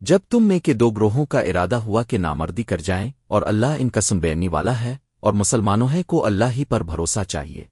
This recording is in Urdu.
جب تم میں کے دو گروہوں کا ارادہ ہوا کہ نامردی کر جائیں اور اللہ ان قسم بیانی والا ہے اور مسلمانوں ہے کو اللہ ہی پر بھروسہ چاہیے۔